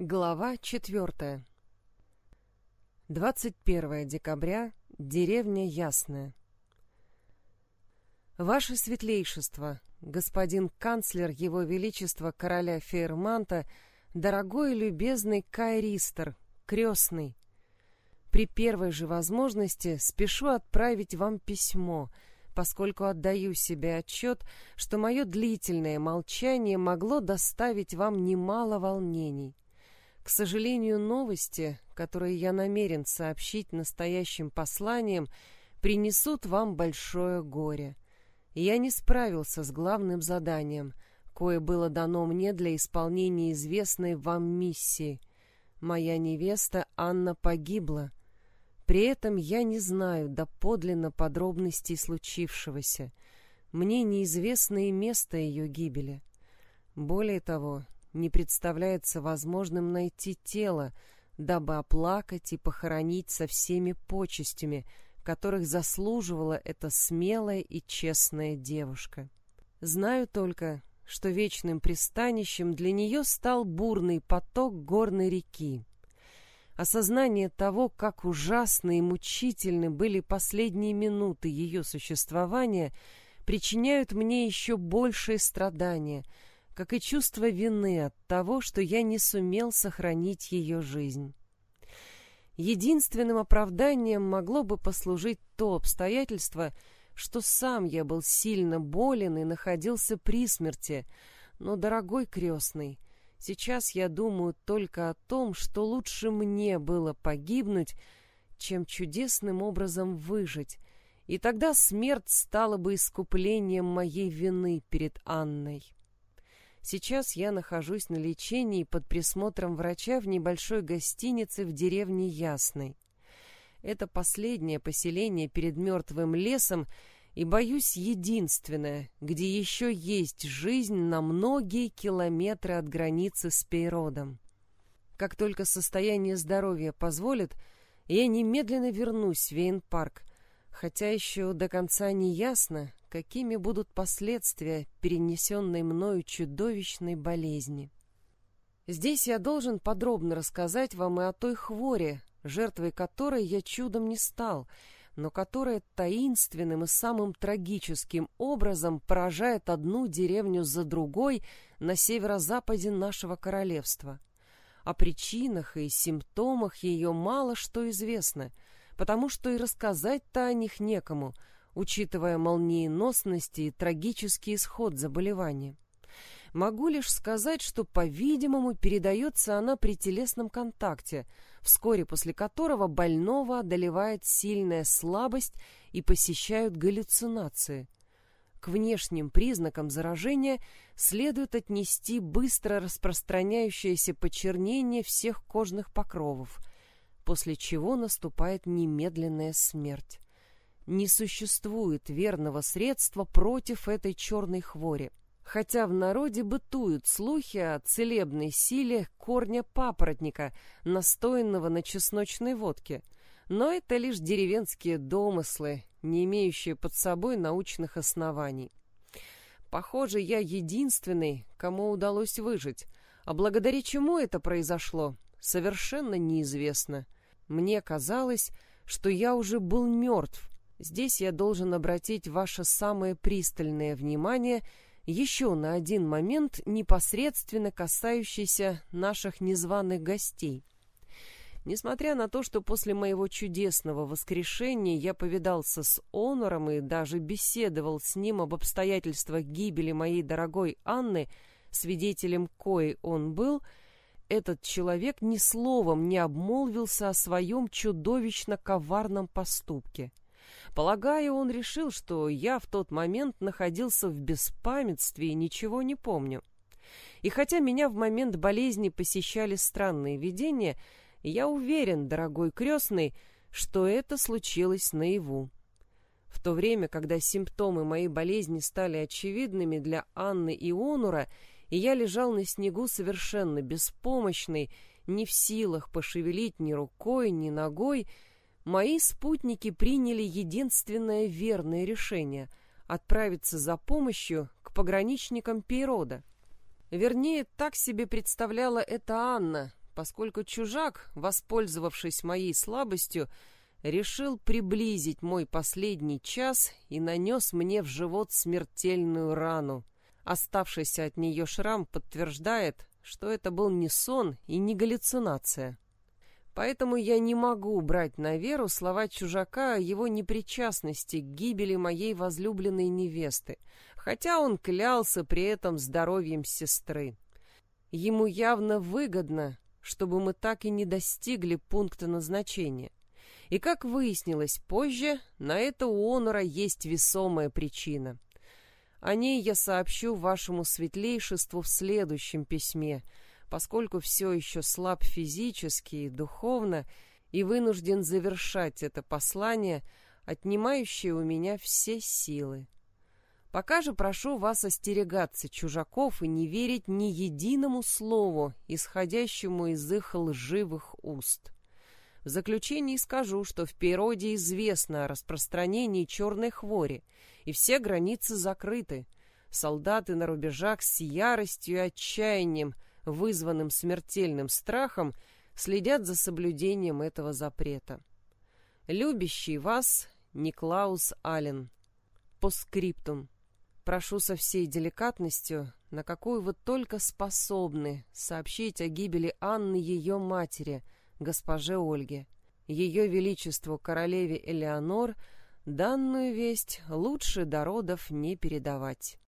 Глава четвертая. 21 декабря. Деревня Ясная. Ваше Светлейшество, господин канцлер Его Величества короля Фейерманта, дорогой и любезный Кайристер, крестный, при первой же возможности спешу отправить вам письмо, поскольку отдаю себе отчет, что мое длительное молчание могло доставить вам немало волнений. К сожалению, новости, которые я намерен сообщить настоящим посланием, принесут вам большое горе. Я не справился с главным заданием, кое было дано мне для исполнения известной вам миссии. Моя невеста Анна погибла. При этом я не знаю доподлинно подробностей случившегося. Мне неизвестно и место ее гибели. Более того, не представляется возможным найти тело, дабы оплакать и похоронить со всеми почестями, которых заслуживала эта смелая и честная девушка. Знаю только, что вечным пристанищем для нее стал бурный поток горной реки. Осознание того, как ужасны и мучительны были последние минуты ее существования, причиняют мне еще большие страдания — как и чувство вины от того, что я не сумел сохранить ее жизнь. Единственным оправданием могло бы послужить то обстоятельство, что сам я был сильно болен и находился при смерти, но, дорогой крестный, сейчас я думаю только о том, что лучше мне было погибнуть, чем чудесным образом выжить, и тогда смерть стала бы искуплением моей вины перед Анной. Сейчас я нахожусь на лечении под присмотром врача в небольшой гостинице в деревне Ясной. Это последнее поселение перед мертвым лесом и, боюсь, единственное, где еще есть жизнь на многие километры от границы с Пейродом. Как только состояние здоровья позволит, я немедленно вернусь в Вейн-парк, хотя еще до конца не ясно, какими будут последствия перенесенной мною чудовищной болезни. Здесь я должен подробно рассказать вам и о той хворе, жертвой которой я чудом не стал, но которая таинственным и самым трагическим образом поражает одну деревню за другой на северо-западе нашего королевства. О причинах и симптомах ее мало что известно, потому что и рассказать-то о них некому — учитывая молниеносность и трагический исход заболевания. Могу лишь сказать, что, по-видимому, передается она при телесном контакте, вскоре после которого больного одолевает сильная слабость и посещают галлюцинации. К внешним признакам заражения следует отнести быстро распространяющееся почернение всех кожных покровов, после чего наступает немедленная смерть. Не существует верного средства против этой черной хвори. Хотя в народе бытуют слухи о целебной силе корня папоротника, настоянного на чесночной водке. Но это лишь деревенские домыслы, не имеющие под собой научных оснований. Похоже, я единственный, кому удалось выжить. А благодаря чему это произошло, совершенно неизвестно. Мне казалось, что я уже был мертв, Здесь я должен обратить ваше самое пристальное внимание еще на один момент, непосредственно касающийся наших незваных гостей. Несмотря на то, что после моего чудесного воскрешения я повидался с Онором и даже беседовал с ним об обстоятельствах гибели моей дорогой Анны, свидетелем кои он был, этот человек ни словом не обмолвился о своем чудовищно коварном поступке — Полагаю, он решил, что я в тот момент находился в беспамятстве и ничего не помню. И хотя меня в момент болезни посещали странные видения, я уверен, дорогой крестный, что это случилось наяву. В то время, когда симптомы моей болезни стали очевидными для Анны и Онура, и я лежал на снегу совершенно беспомощный, не в силах пошевелить ни рукой, ни ногой, мои спутники приняли единственное верное решение — отправиться за помощью к пограничникам Пейрода. Вернее, так себе представляла это Анна, поскольку чужак, воспользовавшись моей слабостью, решил приблизить мой последний час и нанес мне в живот смертельную рану. Оставшийся от нее шрам подтверждает, что это был не сон и не галлюцинация. Поэтому я не могу брать на веру слова чужака о его непричастности к гибели моей возлюбленной невесты, хотя он клялся при этом здоровьем сестры. Ему явно выгодно, чтобы мы так и не достигли пункта назначения. И, как выяснилось позже, на это у Онора есть весомая причина. О ней я сообщу вашему светлейшеству в следующем письме, поскольку все еще слаб физически и духовно и вынужден завершать это послание, отнимающее у меня все силы. Пока же прошу вас остерегаться чужаков и не верить ни единому слову, исходящему из их лживых уст. В заключении скажу, что в природе известно о распространении черной хвори, и все границы закрыты. Солдаты на рубежах с яростью и отчаянием, вызванным смертельным страхом, следят за соблюдением этого запрета. Любящий вас Никлаус Аллен. По скриптум. Прошу со всей деликатностью, на какую вы только способны, сообщить о гибели Анны ее матери – госпоже Ольге. Ее Величеству королеве Элеонор данную весть лучше до родов не передавать.